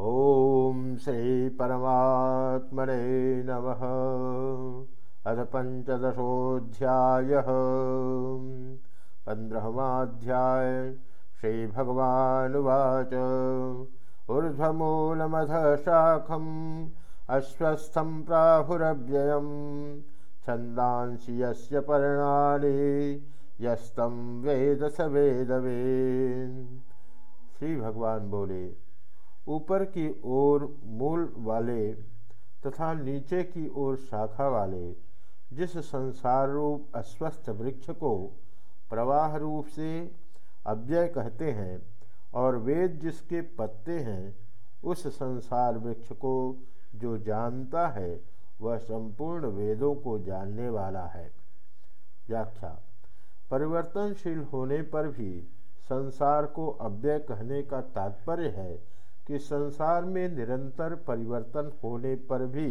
ॐ श्री परमात्मने नमः। अथ पञ्चदशोऽध्यायः। पन्द्रहमाध्याय श्रीभगवानुवाच ऊर्ध्वमूलमधः शाखम् अश्वस्थं प्राहुरव्ययं छन्दांसि यस्य पर्णानि यस्तं वेद स वेदवेन् श्री भगवान बोले ऊपर की ओर मूल वाले तथा नीचे की ओर शाखा वाले, जिस संसार रूप अस्वस्थ वृक्ष को प्रवाह रूप से अव्यय कहते हैं और वेद जिसके पत्ते हैं, उस संसार वृक्ष को जो जानता है, वह संपूर्ण वेदों को जानने वाला है। व्याख्या। परिवर्तनशील होने पर भी संसार को अव्यय कहने का तात्पर्य है कि संसार में निरंतर परिवर्तन होने पर भी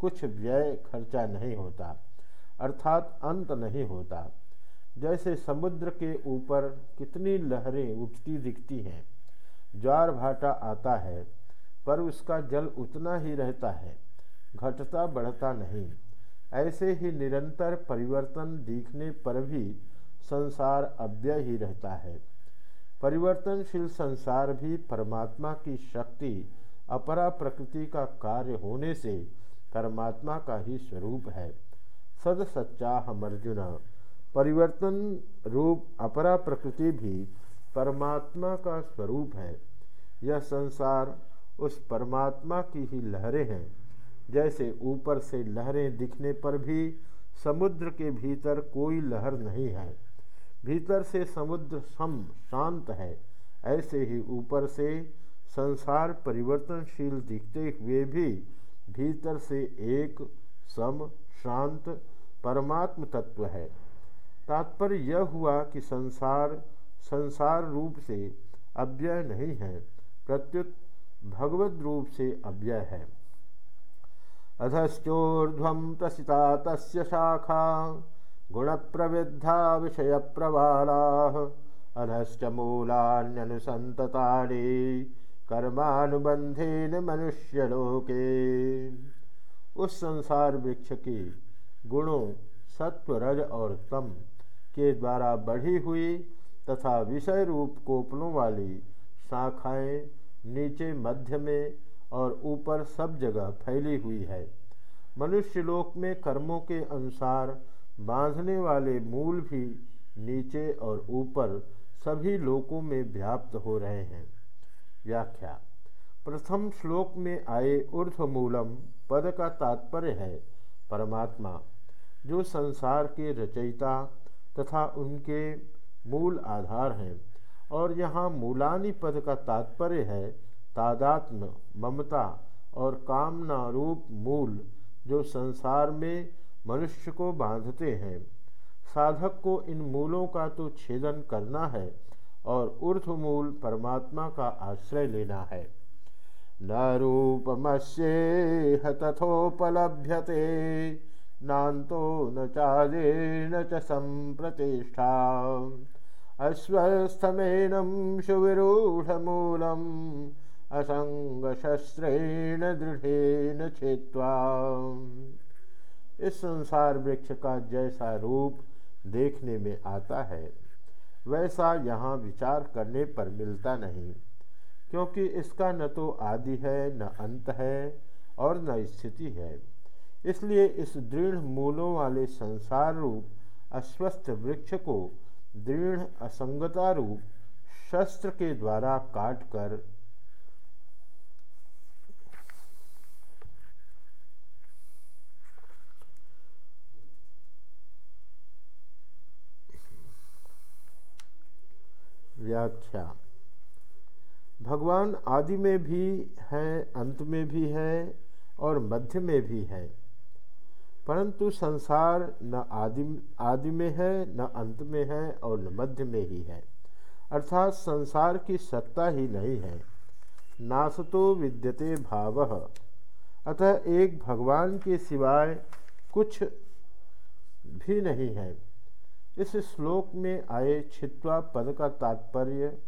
कुछ व्यय खर्चा नहीं होता, अर्थात अंत नहीं होता। जैसे समुद्र के ऊपर कितनी लहरें उठती दिखती हैं, ज्वार भाटा आता है, पर उसका जल उतना ही रहता है, घटता बढ़ता नहीं। ऐसे ही निरंतर परिवर्तन दिखने पर भी संसार अव्यय ही रहता है। परिवर्तनशील संसार भी परमात्मा की शक्ति, अपरा प्रकृति का कार्य होने से परमात्मा का ही स्वरूप है। सद सच्चा हम अर्जुन परिवर्तन रूप अपरा प्रकृति भी परमात्मा का स्वरूप है। यह संसार उस परमात्मा की ही लहरें हैं, जैसे ऊपर से लहरें दिखने पर भी समुद्र के भीतर कोई लहर नहीं है। भीतर से समुद्र सम शांत है। ऐसे ही ऊपर से संसार परिवर्तनशील दिखते हुए भी भीतर से एक सम शांत परमात्म तत्व है। तात्पर्य यह हुआ कि संसार संसार रूप से अव्यय नहीं है, प्रत्युत भगवत रूप से अव्यय है। अधश्चोर्ध्व प्रसिता तस्य शाखा। गुण प्रवृद्धा विषय प्रवालाः अधश्च मूलान्यनुसन्ततानि कर्मानुबंधेन मनुष्यलोके। उस संसार वृक्ष की गुणों सत्व रज और तम के द्वारा बढ़ी हुई तथा विषय रूप कोपलों वाली शाखाएँ नीचे, मध्य में और ऊपर सब जगह फैली हुई है। मनुष्य लोक में कर्मों के अनुसार बांधने वाले मूल भी नीचे और ऊपर सभी लोकों में व्याप्त हो रहे हैं। व्याख्या। प्रथम श्लोक में आए ऊर्ध्वमूलम पद का तात्पर्य है परमात्मा, जो संसार के रचयिता तथा उनके मूल आधार हैं और यहाँ मूलानी पद का तात्पर्य है तादात्म ममता और कामना रूप मूल जो संसार में मनुष्य को बांधते हैं। साधक को इन मूलों का तो छेदन करना है और ऊर्ध मूल परमात्मा का आश्रय लेना है। न रूपमस्ेह तथोपलभ्यते, नान्तो न चादेन च संप्रतिष्ठा। अस्वस्थमेनं सुविरूढ़मूलम् असंगशस्त्रेण दृढ़ेन छित्वा। इस संसार वृक्ष का जैसा रूप देखने में आता है, वैसा यहाँ विचार करने पर मिलता नहीं, क्योंकि इसका न तो आदि है, न अंत है और न स्थिति है। इसलिए इस दृढ़ मूलों वाले संसार रूप, अस्वस्थ वृक्ष को दृढ़ असंगता रूप शस्त्र के द्वारा काट कर व्याख्या। भगवान आदि में भी है, अंत में भी है और मध्य में भी है। परंतु संसार न आदि आदि में है, न अंत में है और न मध्य में ही है। अर्थात संसार की सत्ता ही नहीं है। नासतो विद्यते भाव। अतः एक भगवान के सिवाय कुछ भी नहीं है। इस श्लोक में आए छित्वा पद का तात्पर्य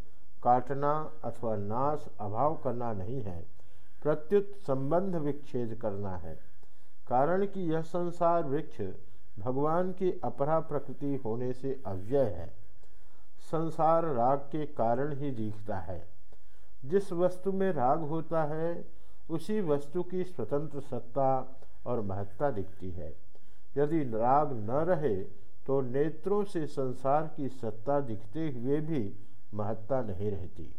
काटना अथवा नाश, अभाव करना नहीं है। प्रत्युत संबंध विच्छेद करना है। कारण कि यह संसार वृक्ष भगवान की अपरा प्रकृति होने से अव्यय है। संसार राग के कारण ही दिखता है। जिस वस्तु में राग होता है, उसी वस्तु की स्वतंत्र सत्ता और महत्ता दिखती है। यदि राग न रहे तो नेत्रों से संसार की सत्ता दिखते हुए भी महत्ता नहीं रहती।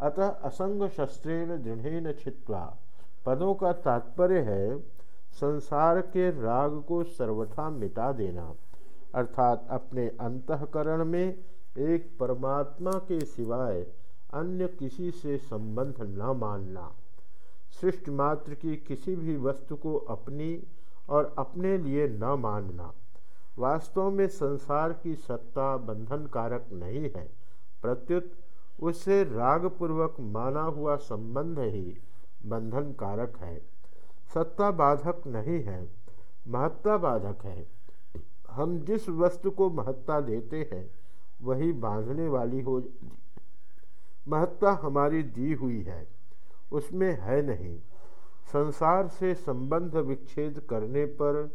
अतः असंग शस्त्रेण दृढ़ छित्वा पदों का तात्पर्य है, संसार के राग को सर्वथा मिटा देना। अर्थात अपने अंतकरण में एक परमात्मा के सिवाय अन्य किसी से संबंध न मानना। सृष्टि मात्र की किसी भी वस्तु को अपनी और अपने लिए न मानना। वास्तव में संसार की सत्ता बंधन कारक नहीं है। प्रत्युत उससे रागपूर्वक माना हुआ संबंध ही बंधन कारक है। सत्ता बाधक नहीं है, महत्ता बाधक है। हम जिस वस्तु को महत्ता देते हैं, वही बांधने वाली हो महत्ता हमारी दी हुई है। उसमें है नहीं। संसार से संबंध विच्छेद करने पर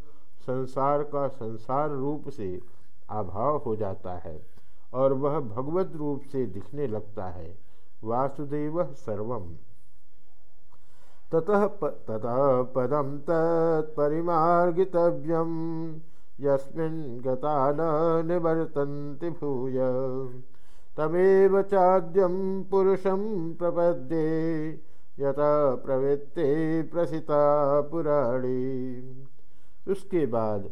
संसार का संसार रूप से अभाव हो जाता है और वह भगवत रूप से दिखने लगता है। वासुदेव सर्वम। ततः प, ततः पदम तत्परिमार्गितव्यम यस्मिन् गता न निवर्तन्ति भूय। तमेव चाद्यम पुरुषं प्रपद्ये। यत प्रवृत्ते प्रसिता पुराणी। उसके बाद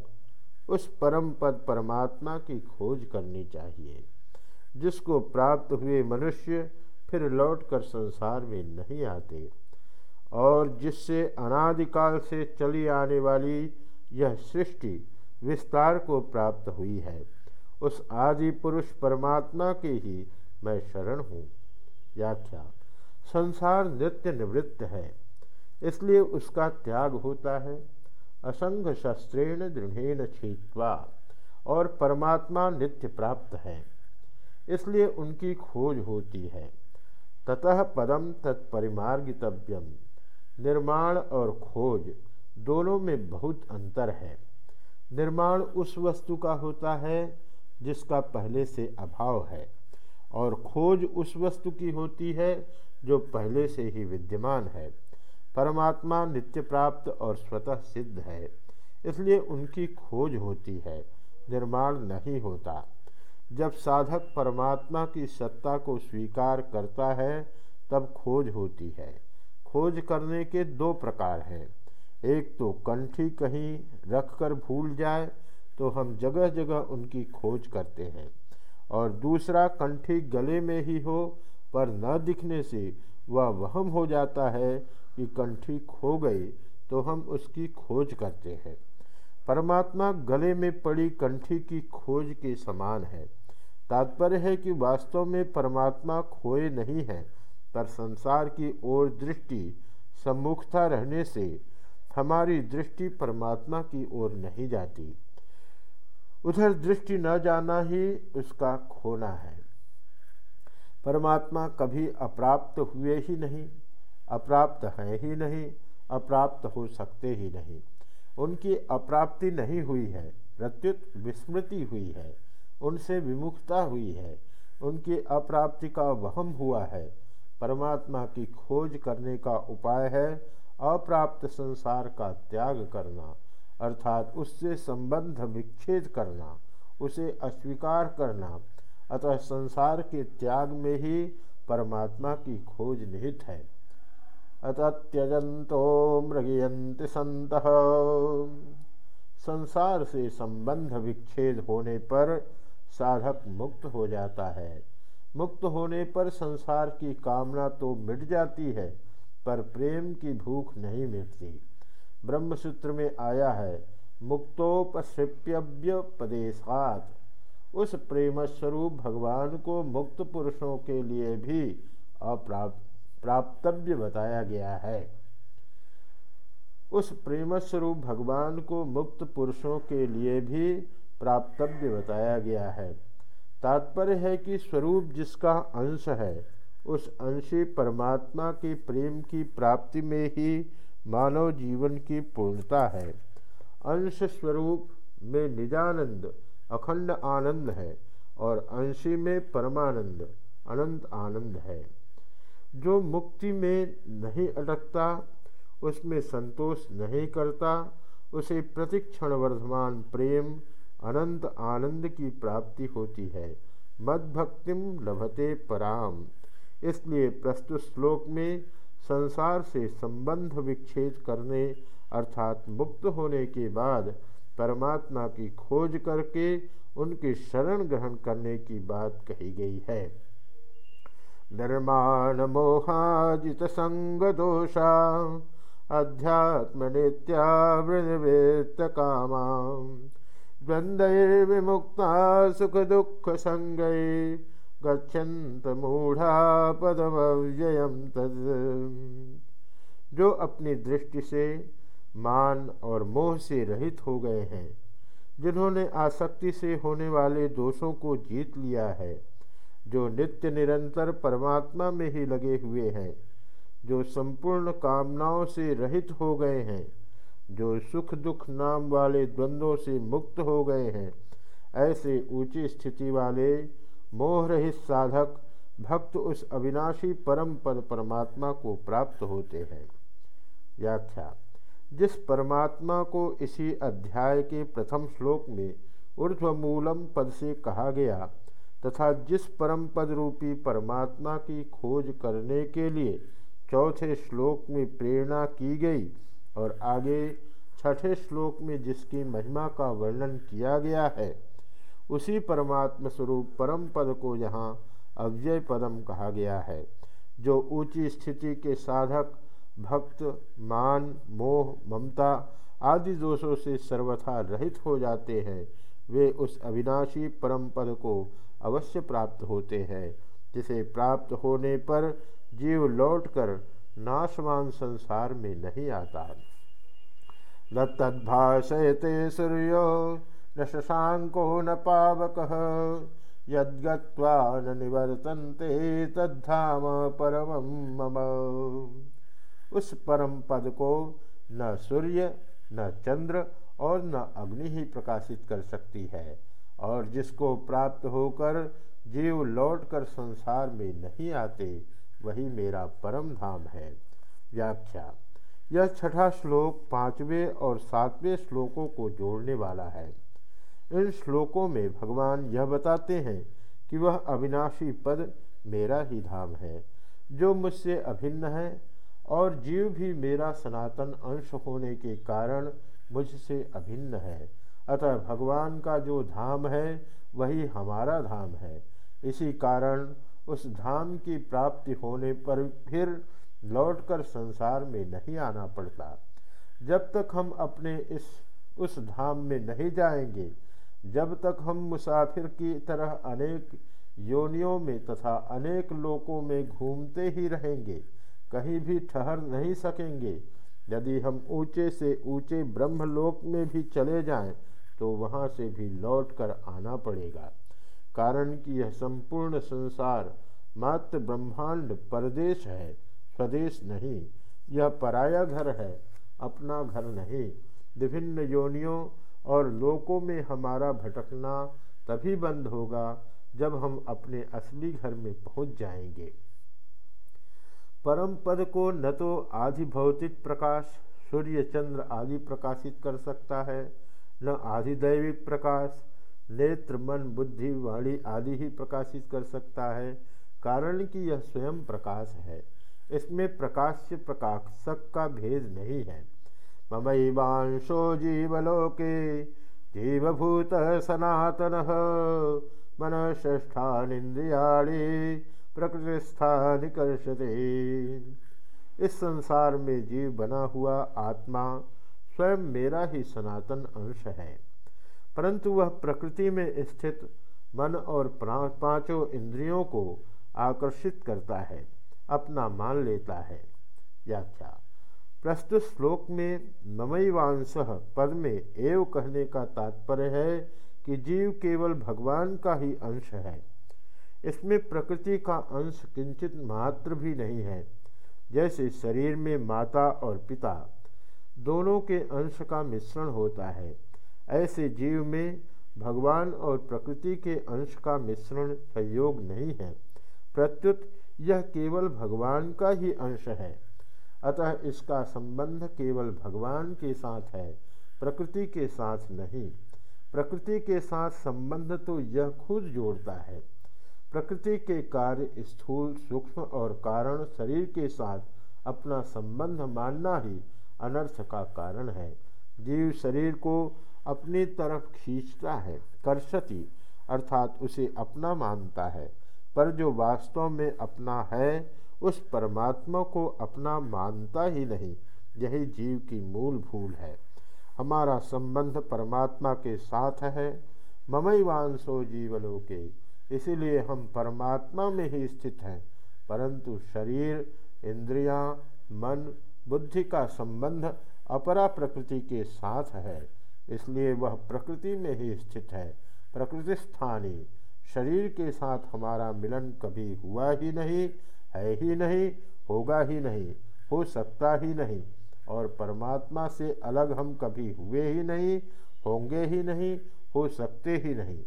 उस परम पद परमात्मा की खोज करनी चाहिए, जिसको प्राप्त हुए मनुष्य फिर लौटकर संसार में नहीं आते, और जिससे अनादिकाल से चली आने वाली यह सृष्टि विस्तार को प्राप्त हुई है, उस आदि पुरुष परमात्मा के ही मैं शरण हूँ। व्याख्या, संसार नित्य निवृत्त है, इसलिए उसका त्याग होता है। असंग शस्त्रेण दृढ़ेन छित्वा और परमात्मा नित्य प्राप्त है, इसलिए उनकी खोज होती है। ततः पदम तत्परिमार्गितव्यम। निर्माण और खोज दोनों में बहुत अंतर है। निर्माण उस वस्तु का होता है जिसका पहले से अभाव है, और खोज उस वस्तु की होती है जो पहले से ही विद्यमान है। परमात्मा नित्य प्राप्त और स्वतः सिद्ध है। इसलिए उनकी खोज होती है, निर्माण नहीं होता। जब साधक परमात्मा की सत्ता को स्वीकार करता है, तब खोज होती है। खोज करने के दो प्रकार हैं। एक तो कंठी कहीं रखकर भूल जाए तो हम जगह जगह उनकी खोज करते हैं। और दूसरा कंठी गले में ही हो, पर न दिखने से वह वहम हो जाता है कि कंठी खो गई तो हम उसकी खोज करते हैं। परमात्मा गले में पड़ी कंठी की खोज के समान है। तात्पर्य है कि वास्तव में परमात्मा खोए नहीं है, पर संसार की ओर दृष्टि सम्मुखता रहने से हमारी दृष्टि परमात्मा की ओर नहीं जाती। उधर दृष्टि न जाना ही उसका खोना है। परमात्मा कभी अप्राप्त हुए ही नहीं। अप्राप्त हैं ही नहीं, अप्राप्त हो सकते ही नहीं। उनकी अप्राप्ति नहीं हुई है, प्रत्युत विस्मृति हुई है, उनसे विमुखता हुई है। उनकी अप्राप्ति का वहम हुआ है। परमात्मा की खोज करने का उपाय है, अप्राप्त संसार का त्याग करना, अर्थात उससे संबंध विच्छेद करना, उसे अस्वीकार करना। अतः संसार के त्याग में ही परमात्मा की खोज निहित है। अतः त्यजंतो मृगयंत संत। संसार से संबंध विच्छेद होने पर साधक मुक्त हो जाता है। मुक्त होने पर संसार की कामना तो मिट जाती है, पर प्रेम की भूख नहीं मिटती। ब्रह्मसूत्र में आया है मुक्तोपसृप्यव्य पदेशात। उस प्रेमस्वरूप भगवान को मुक्त पुरुषों के लिए भी अप्राप्त प्राप्तव्य बताया गया है। उस प्रेम स्वरूप भगवान को मुक्त पुरुषों के लिए भी प्राप्तव्य बताया गया है। तात्पर्य है कि स्वरूप जिसका अंश है, उस अंशी परमात्मा के प्रेम की प्राप्ति में ही मानव जीवन की पूर्णता है। अंश स्वरूप में निजानंद, अखंड आनंद है और अंशी में परमानंद, अनंत आनंद है। जो मुक्ति में नहीं अटकता, उसमें संतोष नहीं करता, उसे प्रतिक्षण वर्धमान प्रेम, अनंत आनंद की प्राप्ति होती है। मद भक्तिम लभते पराम इसलिए प्रस्तुत श्लोक में संसार से संबंध विच्छेद करने, अर्थात मुक्त होने के बाद परमात्मा की खोज करके उनके शरण ग्रहण करने की बात कही गई है। निर्माण मोहाजित संग दोषा अध्यात्म नित्यावृत कामा द्वंद्वैर्विमुक्ता सुख दुख संगै गच्छन्त मूढ़ा पदमव्ययम तद। जो अपनी दृष्टि से मान और मोह से रहित हो गए हैं, जिन्होंने आसक्ति से होने वाले दोषों को जीत लिया है जो नित्य निरंतर परमात्मा में ही लगे हुए हैं, जो संपूर्ण कामनाओं से रहित हो गए हैं, जो सुख दुख नाम वाले द्वंद्वों से मुक्त हो गए हैं, ऐसे ऊँची स्थिति वाले मोह रहित साधक भक्त उस अविनाशी परम पद परमात्मा को प्राप्त होते हैं। व्याख्या, जिस परमात्मा को इसी अध्याय के प्रथम श्लोक में ऊर्ध्वमूलम पद से कहा गया तथा जिस परम पद रूपी परमात्मा की खोज करने के लिए चौथे श्लोक में प्रेरणा की गई और आगे छठे श्लोक में जिसकी महिमा का वर्णन किया गया है, उसी परमात्म स्वरूप परम पद को यहाँ अव्यय पदम कहा गया है, जो ऊँची स्थिति के साधक, भक्त, मान, मोह, ममता आदि दोषों से सर्वथा रहित हो जाते हैं, वे उस अविनाशी परम पद को अवश्य प्राप्त होते हैं, जिसे प्राप्त होने पर जीव लौटकर नाशवान संसार में नहीं आता न तद्भाषयते सूर्यो, न शशांको, न पावक, यद्गत्वा न निवर्तन्ते तद्धाम परम मम। उस परम पद को न सूर्य, न चंद्र और न अग्नि ही प्रकाशित कर सकती है। और जिसको प्राप्त होकर जीव लौटकर संसार में नहीं आते, वही मेरा परम धाम है। व्याख्या। यह छठा श्लोक पाँचवें और सातवें श्लोकों को जोड़ने वाला है। इन श्लोकों में भगवान यह बताते हैं कि वह अविनाशी पद मेरा ही धाम है, जो मुझसे अभिन्न है और जीव भी मेरा सनातन अंश होने के कारण मुझसे अभिन्न है। अतः भगवान का जो धाम है, वही हमारा धाम है। इसी कारण उस धाम की प्राप्ति होने पर फिर लौटकर संसार में नहीं आना पड़ता। जब तक हम अपने इस, उस धाम में नहीं जाएँगे, जब तक हम मुसाफिर की तरह अनेक योनियों में तथा अनेक लोकों में घूमते ही रहेंगे, कहीं भी ठहर नहीं सकेंगे। यदि हम ऊँचे से ऊँचे ब्रह्मलोक में भी चले जाएँ तो वहाँ से भी लौट कर आना पड़ेगा। कारण कि यह संपूर्ण संसार मात्र ब्रह्मांड परदेश है, स्वदेश नहीं। यह पराया घर है, अपना घर नहीं। विभिन्न योनियों और लोकों में हमारा भटकना तभी बंद होगा जब हम अपने असली घर में पहुँच जाएँगे। परम पद को न तो आधि भौतिक प्रकाश, सूर्य चंद्र आदि प्रकाशित कर सकता है न आधिदैविक प्रकाश, नेत्र, मन, बुद्धि, वाणी आदि ही प्रकाशित कर सकता है। कारण कि यह स्वयं प्रकाश है। इसमें प्रकाश से प्रकाशक का भेद नहीं है। ममैवांशो जीवलोके, जीवभूत सनातन, मन ष्ठानिंद्रियाणी प्रकृतिस्था निकर्षते। इस संसार में जीव बना हुआ आत्मा स्वयं मेरा ही सनातन अंश है। परंतु वह प्रकृति में स्थित मन और पाँचों इंद्रियों को आकर्षित करता है, अपना मान लेता है। व्याख्या। प्रस्तुत श्लोक में ममईवांश पद में एव कहने का तात्पर्य है कि जीव केवल भगवान का ही अंश है। इसमें प्रकृति का अंश किंचित मात्र भी नहीं है। जैसे शरीर में माता और पिता दोनों के अंश का मिश्रण होता है। ऐसे जीव में भगवान और प्रकृति के अंश का मिश्रण संयोग नहीं है। प्रत्युत, यह केवल भगवान का ही अंश है। अतः इसका संबंध केवल भगवान के साथ है, प्रकृति के साथ नहीं। प्रकृति के साथ संबंध तो यह खुद जोड़ता है। प्रकृति के कार्य स्थूल, सूक्ष्म और कारण शरीर के साथ अपना संबंध मानना ही अनर्थ का कारण है। जीव शरीर को अपनी तरफ़ खींचता है कर्षति अर्थात उसे अपना मानता है। पर जो वास्तव में अपना है उस परमात्मा को अपना मानता ही नहीं यही जीव की मूल भूल है। हमारा संबंध परमात्मा के साथ है ममई वांसो जीवलोके इसीलिए हम परमात्मा में ही स्थित हैं। परंतु शरीर इंद्रियाँ, मन बुद्धि का संबंध अपरा प्रकृति के साथ है, इसलिए वह प्रकृति में ही स्थित है। प्रकृति स्थानीय शरीर के साथ हमारा मिलन कभी हुआ ही नहीं, है ही नहीं, होगा ही नहीं, हो सकता ही नहीं, और परमात्मा से अलग हम कभी हुए ही नहीं, होंगे ही नहीं, हो सकते ही नहीं।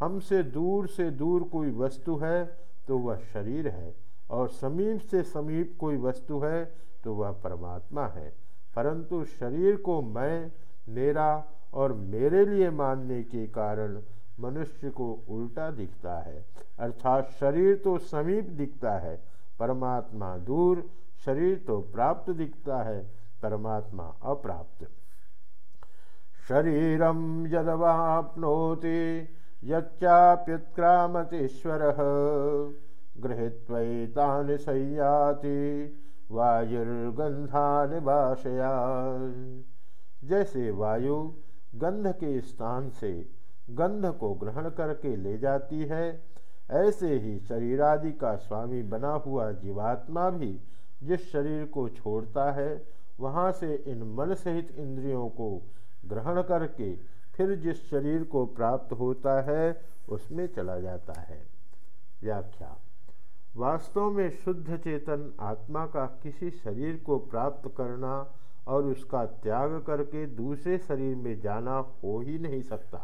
हमसे दूर से दूर कोई वस्तु है तो वह शरीर है, और समीप से समीप कोई वस्तु है तो वह परमात्मा है। परंतु शरीर को मैं, मेरा और मेरे लिए मानने के कारण मनुष्य को उल्टा दिखता है। अर्थात शरीर तो समीप दिखता है, परमात्मा दूर, शरीर तो प्राप्त दिखता है, परमात्मा अप्राप्त। शरीरम यदवाप्नोति, यच्चाप्युत्क्रामतीश्वर, गृहीत्वैतानि संयाति वायुर्गंधा निवासया जैसे वायु गंध के स्थान से गंध को ग्रहण करके ले जाती है, ऐसे ही शरीरादि का स्वामी बना हुआ जीवात्मा भी जिस शरीर को छोड़ता है, वहाँ से इन मन सहित इंद्रियों को ग्रहण करके फिर जिस शरीर को प्राप्त होता है, उसमें चला जाता है। व्याख्या। वास्तव में शुद्ध चेतन आत्मा का किसी शरीर को प्राप्त करना और उसका त्याग करके दूसरे शरीर में जाना हो ही नहीं सकता,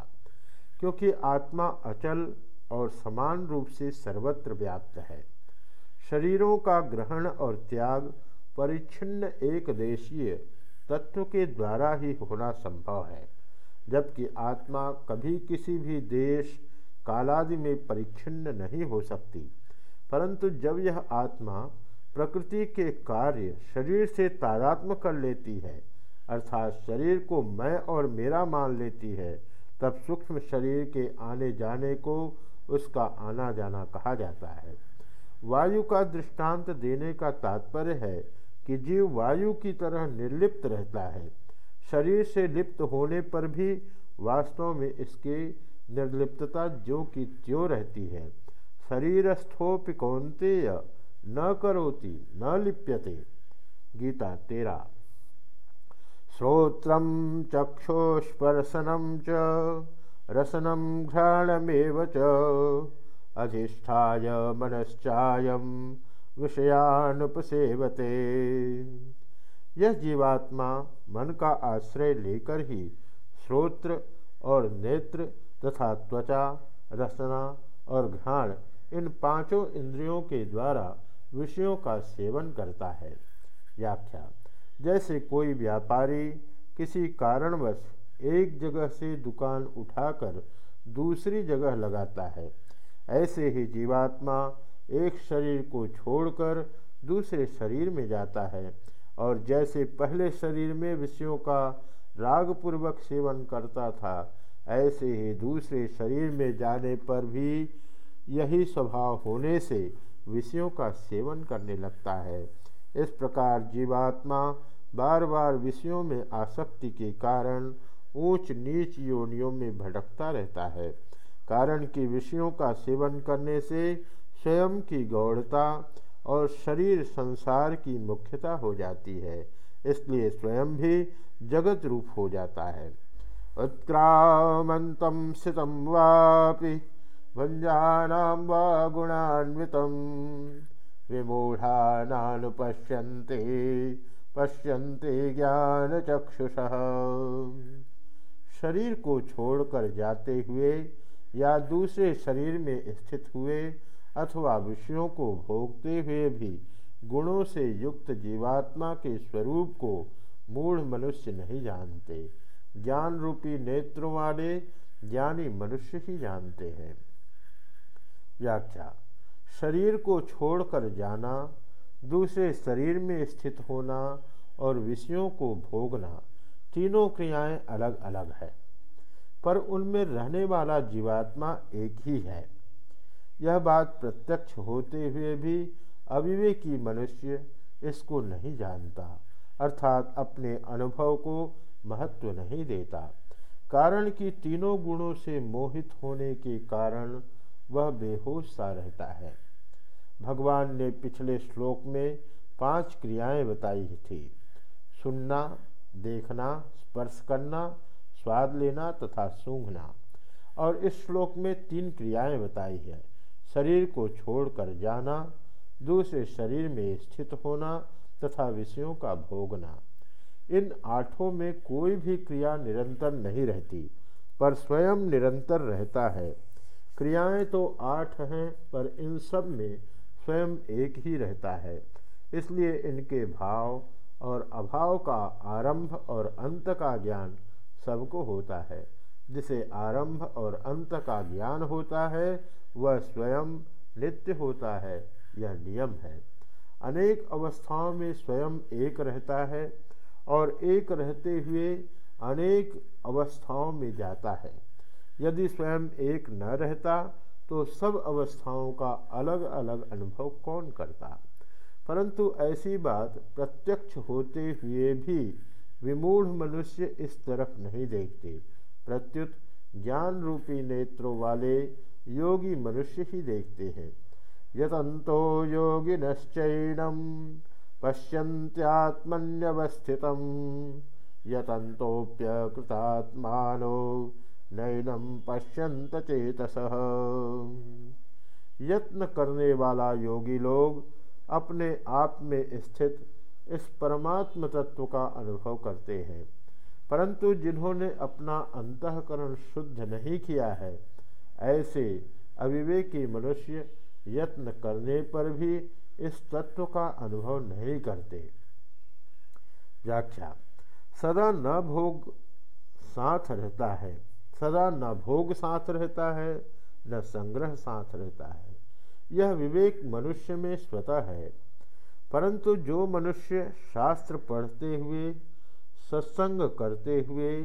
क्योंकि आत्मा अचल और समान रूप से सर्वत्र व्याप्त है। शरीरों का ग्रहण और त्याग परिच्छिन्न एक देशीय तत्व के द्वारा ही होना संभव है, जबकि आत्मा कभी किसी भी देश, कालादि में परिच्छिन्न नहीं हो सकती। परंतु जब यह आत्मा प्रकृति के कार्य शरीर से तादात्म कर लेती है, अर्थात शरीर को मैं और मेरा मान लेती है, तब सूक्ष्म शरीर के आने जाने को उसका आना जाना कहा जाता है। वायु का दृष्टांत देने का तात्पर्य है कि जीव वायु की तरह निर्लिप्त रहता है। शरीर से लिप्त होने पर भी वास्तव में इसकी निर्लिप्तता जो कि त्यों रहती है। शरीरस्थोपि कौंतेय न करोति, न लिप्यते। गीता तेरा। श्रोत्र चक्षुस्पर्शनम च रसनम घ्राणमेव च विषयानुपसेवते। यह जीवात्मा मन का आश्रय लेकर ही श्रोत्र और नेत्र तथा त्वचा, रसना और घ्राण इन पाँचों इंद्रियों के द्वारा विषयों का सेवन करता है। व्याख्या, जैसे कोई व्यापारी किसी कारणवश एक जगह से दुकान उठाकर दूसरी जगह लगाता है, ऐसे ही जीवात्मा एक शरीर को छोड़कर दूसरे शरीर में जाता है और जैसे पहले शरीर में विषयों का रागपूर्वक सेवन करता था, ऐसे ही दूसरे शरीर में जाने पर भी यही स्वभाव होने से विषयों का सेवन करने लगता है। इस प्रकार जीवात्मा बार बार विषयों में आसक्ति के कारण ऊंच नीच योनियों में भटकता रहता है, कारण कि विषयों का सेवन करने से स्वयं की गौड़ता और शरीर संसार की मुख्यता हो जाती है, इसलिए स्वयं भी जगत रूप हो जाता है। उत्क्रामंतम स्थितम वापि भुञ्जानां वा गुणान्वितं विमूढानानुपश्यन्ते, पश्यन्ते ज्ञानचक्षुषः। शरीर को छोड़कर जाते हुए या दूसरे शरीर में स्थित हुए अथवा विषयों को भोगते हुए भी गुणों से युक्त जीवात्मा के स्वरूप को मूढ़ मनुष्य नहीं जानते। ज्ञान रूपी नेत्रों वाले ज्ञानी मनुष्य ही जानते हैं। व्याख्या। शरीर को छोड़कर जाना, दूसरे शरीर में स्थित होना और विषयों को भोगना, तीनों क्रियाएँ अलग अलग है, पर उनमें रहने वाला जीवात्मा एक ही है। यह बात प्रत्यक्ष होते हुए भी अविवेकी मनुष्य इसको नहीं जानता, अर्थात अपने अनुभव को महत्व नहीं देता, कारण कि तीनों गुणों से मोहित होने के कारण वह बेहोश सा रहता है। भगवान ने पिछले श्लोक में पाँच क्रियाएँ बताई थी। सुनना, देखना, स्पर्श करना, स्वाद लेना तथा सूंघना। और इस श्लोक में तीन क्रियाएँ बताई है। शरीर को छोड़कर जाना, दूसरे शरीर में स्थित होना तथा विषयों का भोगना। इन आठों में कोई भी क्रिया निरंतर नहीं रहती, पर स्वयं निरंतर रहता है। क्रियाएँ तो आठ हैं, पर इन सब में स्वयं एक ही रहता है। इसलिए इनके भाव और अभाव का आरंभ और अंत का ज्ञान सबको होता है। जिसे आरंभ और अंत का ज्ञान होता है, वह स्वयं नित्य होता है, यह नियम है। अनेक अवस्थाओं में स्वयं एक रहता है और एक रहते हुए अनेक अवस्थाओं में जाता है। यदि स्वयं एक न रहता तो सब अवस्थाओं का अलग अलग अनुभव कौन करता? परंतु ऐसी बात प्रत्यक्ष होते हुए भी विमूढ़ मनुष्य इस तरफ़ नहीं देखते। प्रत्युत ज्ञान रूपी नेत्रों वाले योगी मनुष्य ही देखते हैं। यतंतो योगिनश्चैनम पश्यन्त्यात्मन्यवस्थित यतंतोप्यकृतात्मानो नैनम पश्यंत चेतस। यत्न करने वाला योगी लोग अपने आप में स्थित इस परमात्म तत्व का अनुभव करते हैं। परंतु जिन्होंने अपना अंतकरण शुद्ध नहीं किया है, ऐसे अविवेकी मनुष्य यत्न करने पर भी इस तत्व का अनुभव नहीं करते। व्याख्या, सदा न भोग साथ रहता है। सदा न भोग साथ रहता है, न संग्रह साथ रहता है। यह विवेक मनुष्य में स्वतः है। परंतु जो मनुष्य शास्त्र पढ़ते हुए, सत्संग करते हुए,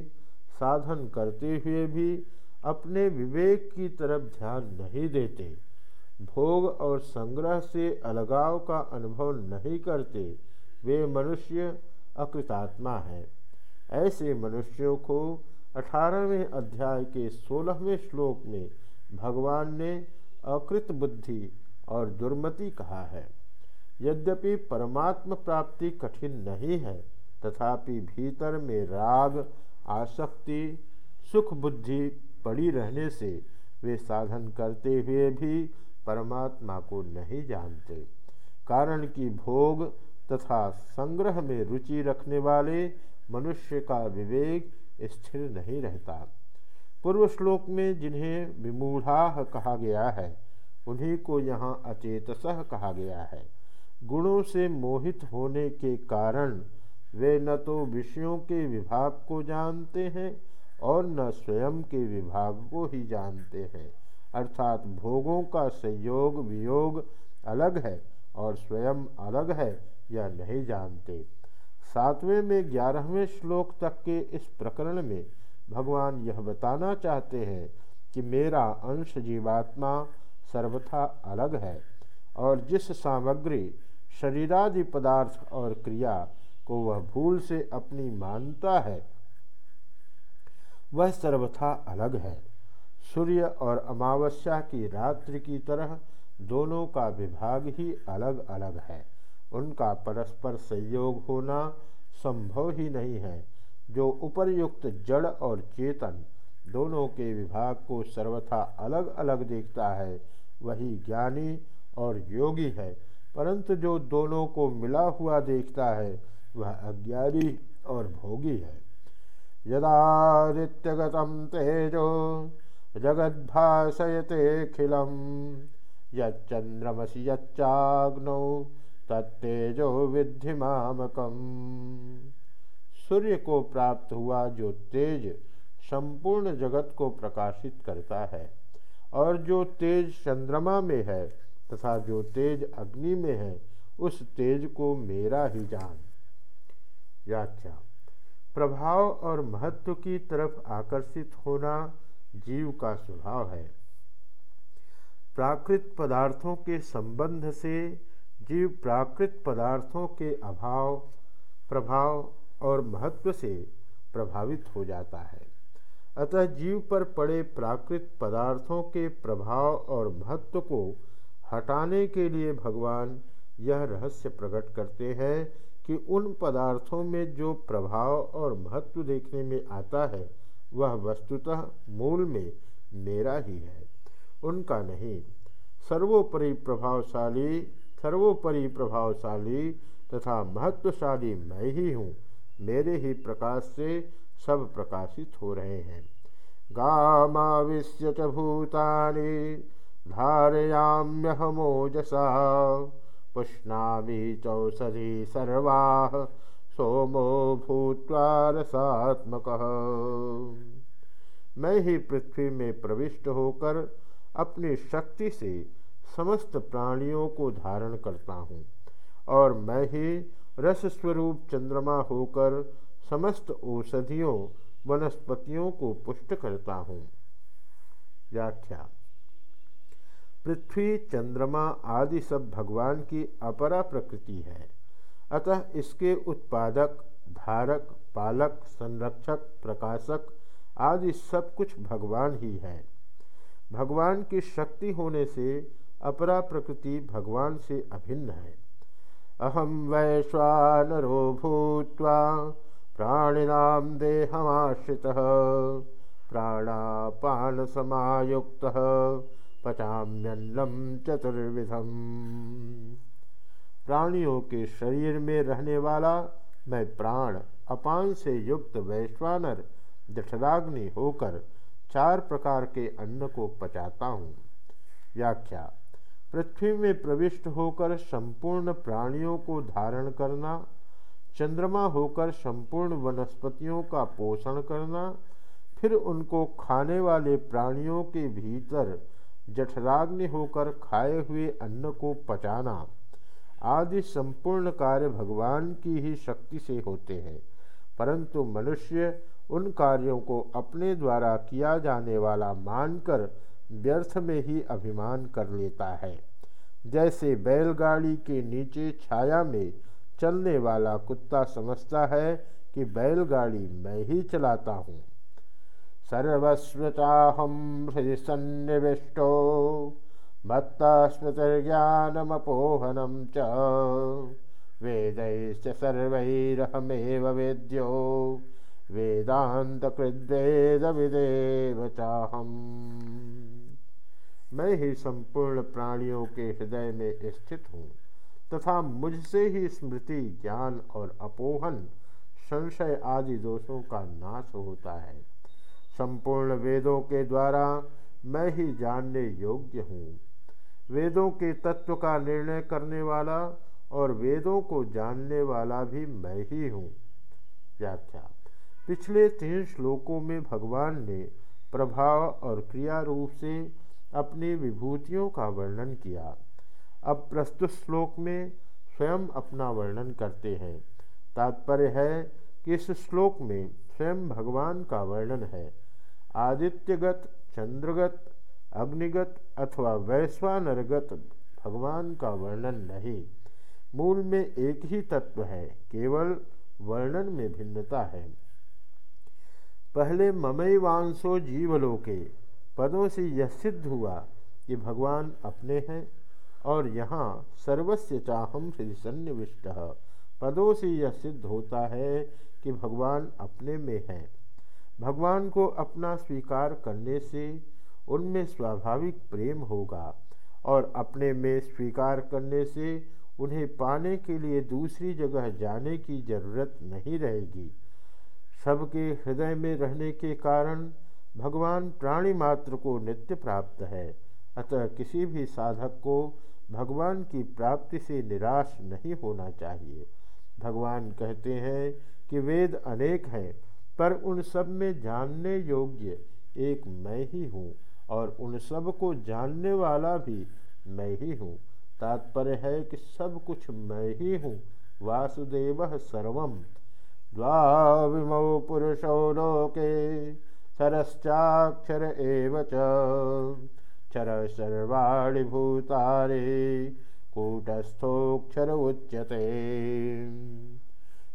साधन करते हुए भी अपने विवेक की तरफ़ ध्यान नहीं देते, भोग और संग्रह से अलगाव का अनुभव नहीं करते, वे मनुष्य अकृतात्मा है। ऐसे मनुष्यों को अठारहवें अध्याय के सोलहवें श्लोक में भगवान ने अकृत बुद्धि और दुर्मति कहा है। यद्यपि परमात्म प्राप्ति कठिन नहीं है, तथापि भीतर में राग, आसक्ति, सुख बुद्धि पड़ी रहने से वे साधन करते हुए भी परमात्मा को नहीं जानते। कारण कि भोग तथा संग्रह में रुचि रखने वाले मनुष्य का विवेक स्थिर नहीं रहता। पूर्व श्लोक में जिन्हें विमूढ़ा कहा गया है, उन्हीं को यहाँ अचेतसह कहा गया है। गुणों से मोहित होने के कारण वे न तो विषयों के विभाग को जानते हैं और न स्वयं के विभाग को ही जानते हैं। अर्थात भोगों का संयोग वियोग अलग है और स्वयं अलग है या नहीं जानते। सातवें में ग्यारहवें श्लोक तक के इस प्रकरण में भगवान यह बताना चाहते हैं कि मेरा अंश जीवात्मा सर्वथा अलग है और जिस सामग्री, शरीरादि पदार्थ और क्रिया को वह भूल से अपनी मानता है, वह सर्वथा अलग है। सूर्य और अमावस्या की रात्रि की तरह दोनों का विभाग ही अलग अलग है। उनका परस्पर संयोग होना संभव ही नहीं है। जो उपरयुक्त जड़ और चेतन दोनों के विभाग को सर्वथा अलग अलग देखता है, वही ज्ञानी और योगी है। परंतु जो दोनों को मिला हुआ देखता है, वह अज्ञानी और भोगी है। यदादित्यगत तेजो जगद्भाषयतेखिलम यंद्रमसी यच्चाग्नौ तत्तेजो विद्धि मामकम। सूर्य को प्राप्त हुआ जो तेज संपूर्ण जगत को प्रकाशित करता है, और जो तेज चंद्रमा में है तथा जो तेज अग्नि में है, उस तेज को मेरा ही जान। व्याख्या, प्रभाव और महत्व की तरफ़ आकर्षित होना जीव का स्वभाव है। प्राकृत पदार्थों के संबंध से जीव प्राकृत पदार्थों के अभाव, प्रभाव और महत्व से प्रभावित हो जाता है। अतः जीव पर पड़े प्राकृत पदार्थों के प्रभाव और महत्व को हटाने के लिए भगवान यह रहस्य प्रकट करते हैं कि उन पदार्थों में जो प्रभाव और महत्व देखने में आता है, वह वस्तुतः मूल में मेरा ही है। उनका नहीं, सर्वोपरि प्रभावशाली सर्वोपरि प्रभावशाली तथा महत्वशाली मैं ही हूँ। मेरे ही प्रकाश से सब प्रकाशित हो रहे हैं। गामाविश्य च भूतानि धारयाम्यहमोजसा पुष्णामी चौषधि सर्वा सोमो भूत्वा रसात्मक। मैं ही पृथ्वी में प्रविष्ट होकर अपनी शक्ति से समस्त प्राणियों को धारण करता हूँ और मैं ही रस स्वरूप चंद्रमा होकर समस्त औषधियों, वनस्पतियों को पुष्ट करता हूँ। व्याख्या। पृथ्वी, चंद्रमा आदि सब भगवान की अपरा प्रकृति है। अतः इसके उत्पादक, धारक, पालक, संरक्षक, प्रकाशक आदि सब कुछ भगवान ही है। भगवान की शक्ति होने से अपरा प्रकृति भगवान से अभिन्न है। अहम वैश्वानरो भूत्वा प्राणिनां प्राणापान प्राणापानसमायुक्तः पचाम्यन्नम चतुर्विधम। प्राणियों के शरीर में रहने वाला मैं प्राण, अपान से युक्त वैश्वानर जठराग्नि होकर चार प्रकार के अन्न को पचाता हूँ। व्याख्या पृथ्वी में प्रविष्ट होकर संपूर्ण प्राणियों को धारण करना, चंद्रमा होकर संपूर्ण वनस्पतियों का पोषण करना, फिर उनको खाने वाले प्राणियों के भीतर जठराग्नि होकर खाए हुए अन्न को पचाना आदि संपूर्ण कार्य भगवान की ही शक्ति से होते हैं। परंतु मनुष्य उन कार्यों को अपने द्वारा किया जाने वाला मानकर व्यर्थ में ही अभिमान कर लेता है। जैसे बैलगाड़ी के नीचे छाया में चलने वाला कुत्ता समझता है कि बैलगाड़ी मैं ही चलाता हूँ। सर्वस्वताहम हृदय सन्निविष्टो मत्ता स्मृतिर्ज्ञानमपोहनम च। वेदैश्च सर्वैरहमेव वेद्यो वेदान्तकृद्वेदविदेव चाहम् मैं ही संपूर्ण प्राणियों के हृदय में स्थित हूँ, तथा मुझसे ही स्मृति, ज्ञान और अपोहन, संशय आदि दोषों का नाश होता है। संपूर्ण वेदों के द्वारा मैं ही जानने योग्य हूँ। वेदों के तत्व का निर्णय करने वाला और वेदों को जानने वाला भी मैं ही हूँ। व्याख्या। पिछले तीन श्लोकों में भगवान ने प्रभाव और क्रिया रूप से अपनी विभूतियों का वर्णन किया। अब प्रस्तुत श्लोक में स्वयं अपना वर्णन करते हैं। तात्पर्य है कि इस श्लोक में स्वयं भगवान का वर्णन है। आदित्यगत, चंद्रगत, अग्निगत अथवा वैश्वानरगत भगवान का वर्णन नहीं। मूल में एक ही तत्व है, केवल वर्णन में भिन्नता है। पहले ममई वांसो जीवलोके पदों से यह सिद्ध हुआ कि भगवान अपने हैं और यहाँ सर्वस्व चाहम हृदय सन्निविष्ट। पदों से यह सिद्ध होता है कि भगवान अपने में हैं। भगवान को अपना स्वीकार करने से उनमें स्वाभाविक प्रेम होगा और अपने में स्वीकार करने से उन्हें पाने के लिए दूसरी जगह जाने की ज़रूरत नहीं रहेगी। सबके हृदय में रहने के कारण भगवान प्राणी मात्र को नित्य प्राप्त है। अतः किसी भी साधक को भगवान की प्राप्ति से निराश नहीं होना चाहिए। भगवान कहते हैं कि वेद अनेक हैं, पर उन सब में जानने योग्य एक मैं ही हूँ और उन सबको जानने वाला भी मैं ही हूँ। तात्पर्य है कि सब कुछ मैं ही हूँ। वासुदेव सर्वम। द्वाविमौ पुरुषो लोके सरश्चाक्षर एव चर सर्वाणि भूतारे कूटस्थोक्षर उच्यते।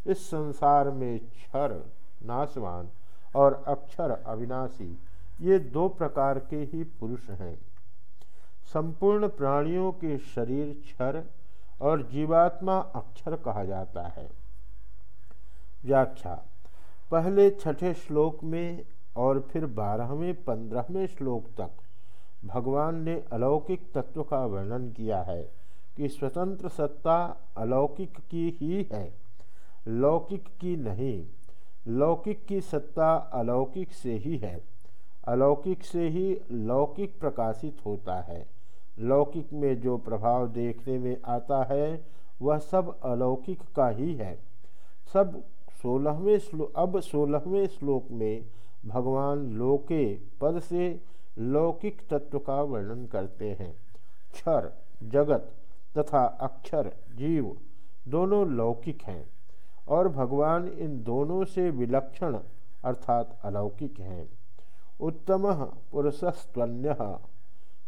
इस संसार में क्षर, नाशवान और अक्षर अविनाशी, ये दो प्रकार के ही पुरुष हैं। संपूर्ण प्राणियों के शरीर क्षर और जीवात्मा अक्षर कहा जाता है। व्याख्या। पहले छठे श्लोक में और फिर बारहवें, पंद्रहवें श्लोक तक भगवान ने अलौकिक तत्व का वर्णन किया है कि स्वतंत्र सत्ता अलौकिक की ही है। लौकिक की नहीं, लौकिक की सत्ता अलौकिक से ही है। अलौकिक से ही लौकिक प्रकाशित होता है। लौकिक में जो प्रभाव देखने में आता है, वह सब अलौकिक का ही है। सब सोलहवें श्लोक अब सोलहवें श्लोक में भगवान लोके पद से लौकिक तत्व का वर्णन करते हैं। क्षर, जगत तथा अक्षर, जीव दोनों लौकिक हैं और भगवान इन दोनों से विलक्षण अर्थात अलौकिक हैं। उत्तम, पुरुषस्त्वन्य,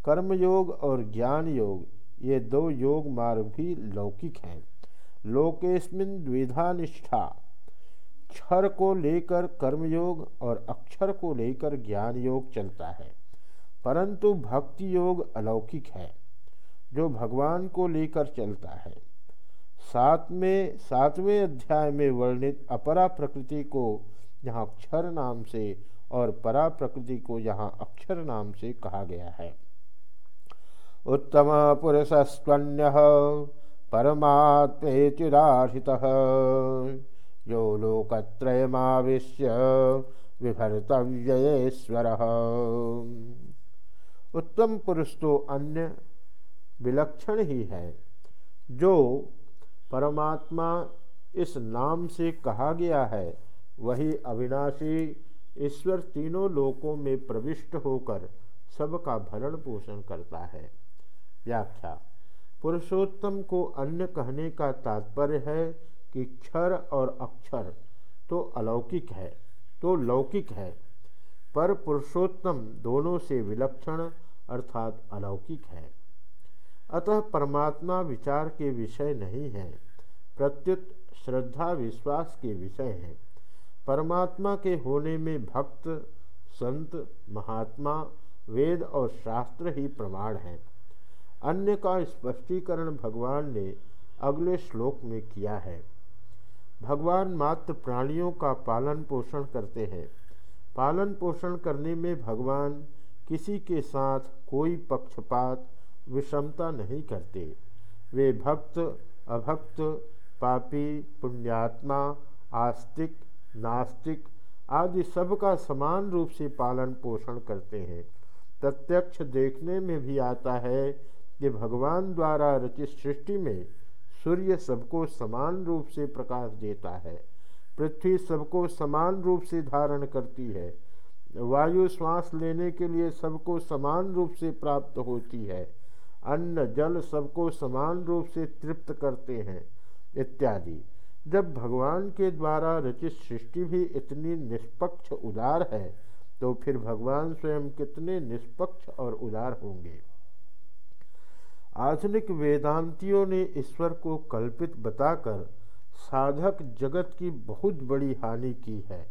कर्मयोग और ज्ञान योग ये दो योग मार्ग भी लौकिक हैं। लोकेस्मिन द्विधा निष्ठा। क्षर को लेकर कर्मयोग और अक्षर को लेकर ज्ञान योग चलता है। परंतु भक्ति योग अलौकिक है, जो भगवान को लेकर चलता है। सातवें सातवें अध्याय में वर्णित अपरा प्रकृति को यहाँ क्षर नाम से और परा प्रकृति को यहाँ अक्षर नाम से कहा गया है। उत्तम पुरुषस्वन्य परमात्मेचिदाहित यो लोकत्रयमाविश्य विभर्तव्येश्वर उत्तम पुरुष तो अन्य विलक्षण ही है, जो परमात्मा इस नाम से कहा गया है, वही अविनाशी ईश्वर तीनों लोकों में प्रविष्ट होकर सबका भरण पोषण करता है। व्याख्या, पुरुषोत्तम को अन्य कहने का तात्पर्य है कि क्षर और अक्षर तो अलौकिक है तो लौकिक है, पर पुरुषोत्तम दोनों से विलक्षण अर्थात अलौकिक है। अतः परमात्मा विचार के विषय नहीं है, प्रत्युत श्रद्धा विश्वास के विषय है। परमात्मा के होने में भक्त, संत, महात्मा, वेद और शास्त्र ही प्रमाण हैं। अन्य का स्पष्टीकरण भगवान ने अगले श्लोक में किया है। भगवान मात्र प्राणियों का पालन पोषण करते हैं। पालन पोषण करने में भगवान किसी के साथ कोई पक्षपात, विषमता नहीं करते। वे भक्त, अभक्त, पापी, पुण्यात्मा, आस्तिक, नास्तिक आदि सबका समान रूप से पालन पोषण करते हैं। प्रत्यक्ष देखने में भी आता है कि भगवान द्वारा रचित सृष्टि में सूर्य सबको समान रूप से प्रकाश देता है। पृथ्वी सबको समान रूप से धारण करती है। वायु श्वास लेने के लिए सबको समान रूप से प्राप्त होती है। अन्न, जल सबको समान रूप से तृप्त करते हैं, इत्यादि। जब भगवान के द्वारा रचित सृष्टि भी इतनी निष्पक्ष उदार है तो फिर भगवान स्वयं कितने निष्पक्ष और उदार होंगे? आधुनिक वेदांतियों ने ईश्वर को कल्पित बताकर साधक जगत की बहुत बड़ी हानि की है।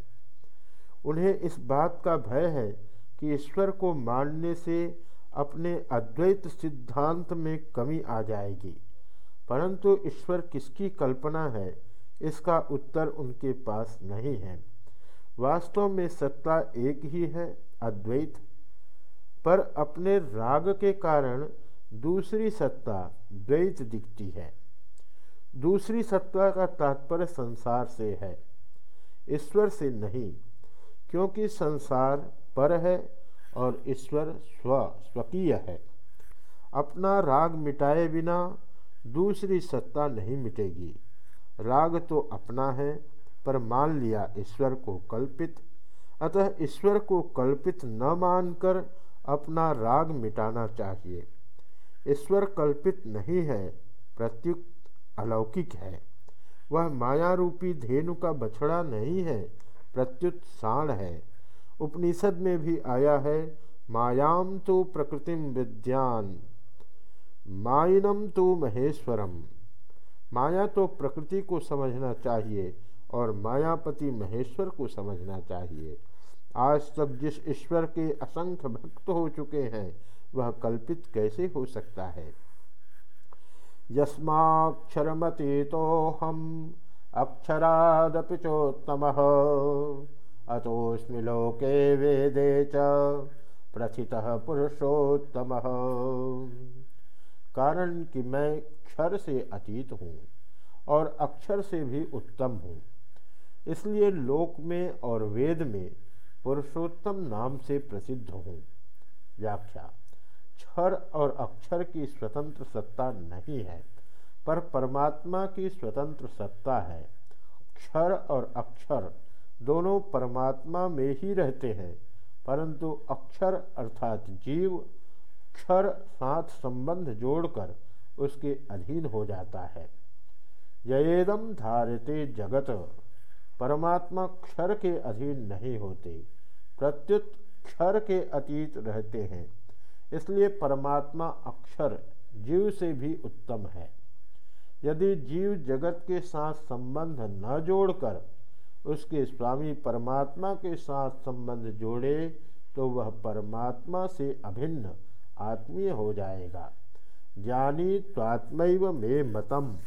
उन्हें इस बात का भय है कि ईश्वर को मानने से अपने अद्वैत सिद्धांत में कमी आ जाएगी। परंतु ईश्वर किसकी कल्पना है, इसका उत्तर उनके पास नहीं है। वास्तव में सत्ता एक ही है, अद्वैत। पर अपने राग के कारण दूसरी सत्ता द्वैत दिखती है। दूसरी सत्ता का तात्पर्य संसार से है। ईश्वर से नहीं, क्योंकि संसार पर है और ईश्वर स्व, स्वकीय है। अपना राग मिटाए बिना दूसरी सत्ता नहीं मिटेगी। राग तो अपना है, पर मान लिया ईश्वर को कल्पित। अतः ईश्वर को कल्पित न मानकर अपना राग मिटाना चाहिए। ईश्वर कल्पित नहीं है, प्रत्युक्त अलौकिक है। वह माया रूपी धेनु का बछड़ा नहीं है, प्रत्युत साण है। उपनिषद में भी आया है, मायाम तो प्रकृतिम विद्यान माइनम तो महेश्वरम। माया तो प्रकृति को समझना चाहिए और मायापति महेश्वर को समझना चाहिए। आज तक जिस ईश्वर के असंख्य भक्त हो चुके हैं वह कल्पित कैसे हो सकता है? यस्माक्षरमती तो हम अक्षरादपि चोत्तम। अतोस्मि लोके वेदे च प्रथितः पुरुषोत्तम। कारण कि मैं क्षर से अतीत हूँ और अक्षर से भी उत्तम हूँ। इसलिए लोक में और वेद में पुरुषोत्तम नाम से प्रसिद्ध हूँ। व्याख्या। क्षर और अक्षर की स्वतंत्र सत्ता नहीं है, पर परमात्मा की स्वतंत्र सत्ता है। क्षर और अक्षर दोनों परमात्मा में ही रहते हैं, परंतु अक्षर अर्थात जीव क्षर साथ संबंध जोड़कर उसके अधीन हो जाता है। यदम धारते जगत, परमात्मा क्षर के अधीन नहीं होते, प्रत्युत क्षर के अतीत रहते हैं। इसलिए परमात्मा अक्षर जीव से भी उत्तम है। यदि जीव जगत के साथ संबंध न जोड़कर उसके स्वामी परमात्मा के साथ संबंध जोड़े तो वह परमात्मा से अभिन्न आत्मीय हो जाएगा। ज्ञानी त्वात्मैव में मतम।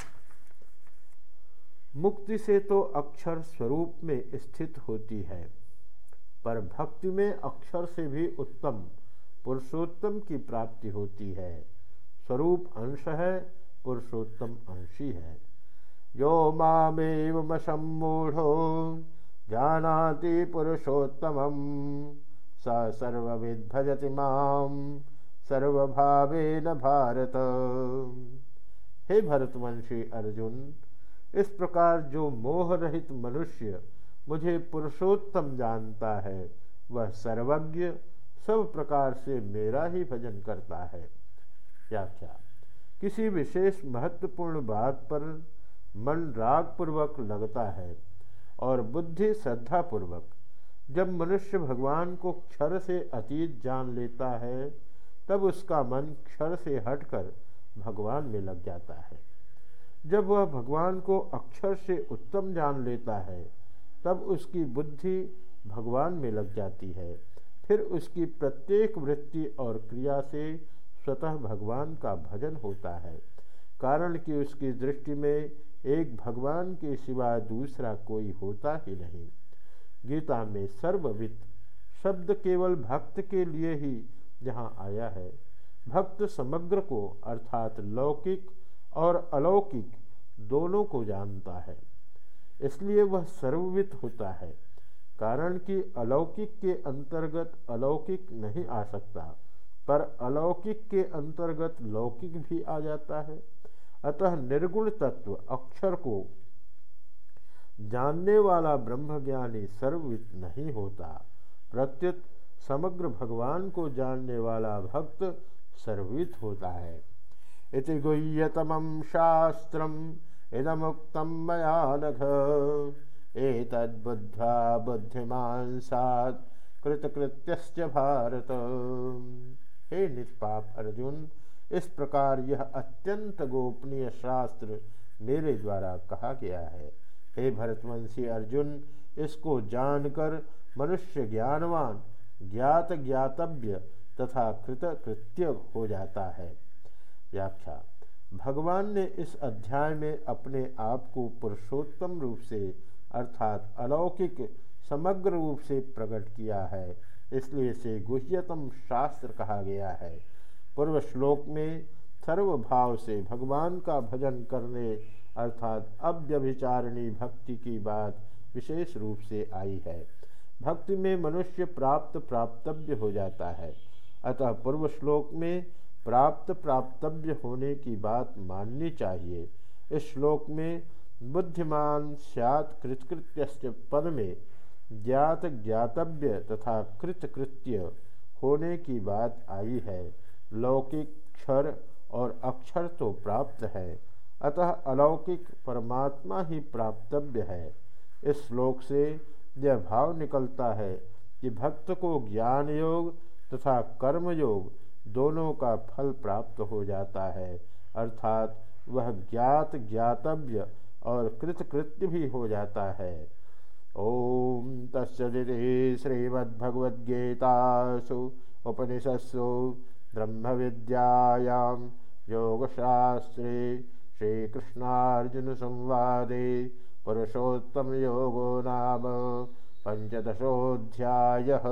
मुक्ति से तो अक्षर स्वरूप में स्थित होती है, पर भक्ति में अक्षर से भी उत्तम पुरुषोत्तम की प्राप्ति होती है। स्वरूप अंश है, पुरुषोत्तम अंशी है। यो मामेव सम्मूढ़ो जानाति पुरुषोत्तम। स सर्विद भजति माम सर्वभावेन भारत। हे भरतवंशी अर्जुन, इस प्रकार जो मोह रहित मनुष्य मुझे पुरुषोत्तम जानता है, वह सर्वज्ञ सब प्रकार से मेरा ही भजन करता है। व्याख्या किसी विशेष महत्वपूर्ण बात पर मन राग पूर्वक लगता है और बुद्धि श्रद्धा पूर्वक जब मनुष्य भगवान को क्षर से अतीत जान लेता है, तब उसका मन क्षर से हटकर भगवान में लग जाता है। जब वह भगवान को अक्षर से उत्तम जान लेता है, तब उसकी बुद्धि भगवान में लग जाती है। फिर उसकी प्रत्येक वृत्ति और क्रिया से स्वतः भगवान का भजन होता है। कारण कि उसकी दृष्टि में एक भगवान के सिवा दूसरा कोई होता ही नहीं। गीता में सर्ववित शब्द केवल भक्त के लिए ही यहाँ आया है। भक्त समग्र को अर्थात लौकिक और अलौकिक दोनों को जानता है। इसलिए वह सर्ववित होता है। कारण कि अलौकिक के अंतर्गत अलौकिक नहीं आ सकता, पर अलौकिक के अंतर्गत लौकिक भी आ जाता है। अतः निर्गुण तत्व, अक्षर को जानने वाला ब्रह्मज्ञानी सर्ववित नहीं होता। प्रत्युत समग्र भगवान को जानने वाला भक्त सर्वित होता है। इति गुह्यतमं शास्त्रम इदमुक्तम मया एतद्बुद्ध्वा बुद्धिमान सात कृतकृत्य भारत। हे निष्पाप अर्जुन, इस प्रकार यह अत्यंत गोपनीय शास्त्र मेरे द्वारा कहा गया है। हे भरतवंशी अर्जुन, इसको जानकर मनुष्य ज्ञानवान, ज्ञात ज्ञातव्य तथा कृत कृत्य हो जाता है। व्याख्या। भगवान ने इस अध्याय में अपने आप को पुरुषोत्तम रूप से अर्थात अलौकिक समग्र रूप से प्रकट किया है। इसलिए इसे गुह्यतम शास्त्र कहा गया है। पूर्व श्लोक में सर्वभाव से भगवान का भजन करने अर्थात अव्यभिचारिणी भक्ति की बात विशेष रूप से आई है। भक्ति में मनुष्य प्राप्त प्राप्तव्य हो जाता है। अतः पूर्व श्लोक में प्राप्त प्राप्तव्य होने की बात माननी चाहिए। इस श्लोक में बुद्धिमान स्यात् कृतकृत्य पद में ज्ञात ज्ञातव्य तथा कृतकृत्य होने की बात आई है। लौकिक क्षर और अक्षर तो प्राप्त है, अतः अलौकिक परमात्मा ही प्राप्तव्य है। इस श्लोक से यह भाव निकलता है कि भक्त को ज्ञान योग तथा कर्म योग दोनों का फल प्राप्त हो जाता है, अर्थात वह ज्ञात ज्ञातव्य और कृतकृत्य भी हो जाता है। ओम तस्दी श्रीमद्भगवद्गीतासु उपनिषत्सु ब्रह्म विद्यायां योगशास्त्रे पुरुषोत्तम योगो नाम पंचदशोऽध्यायः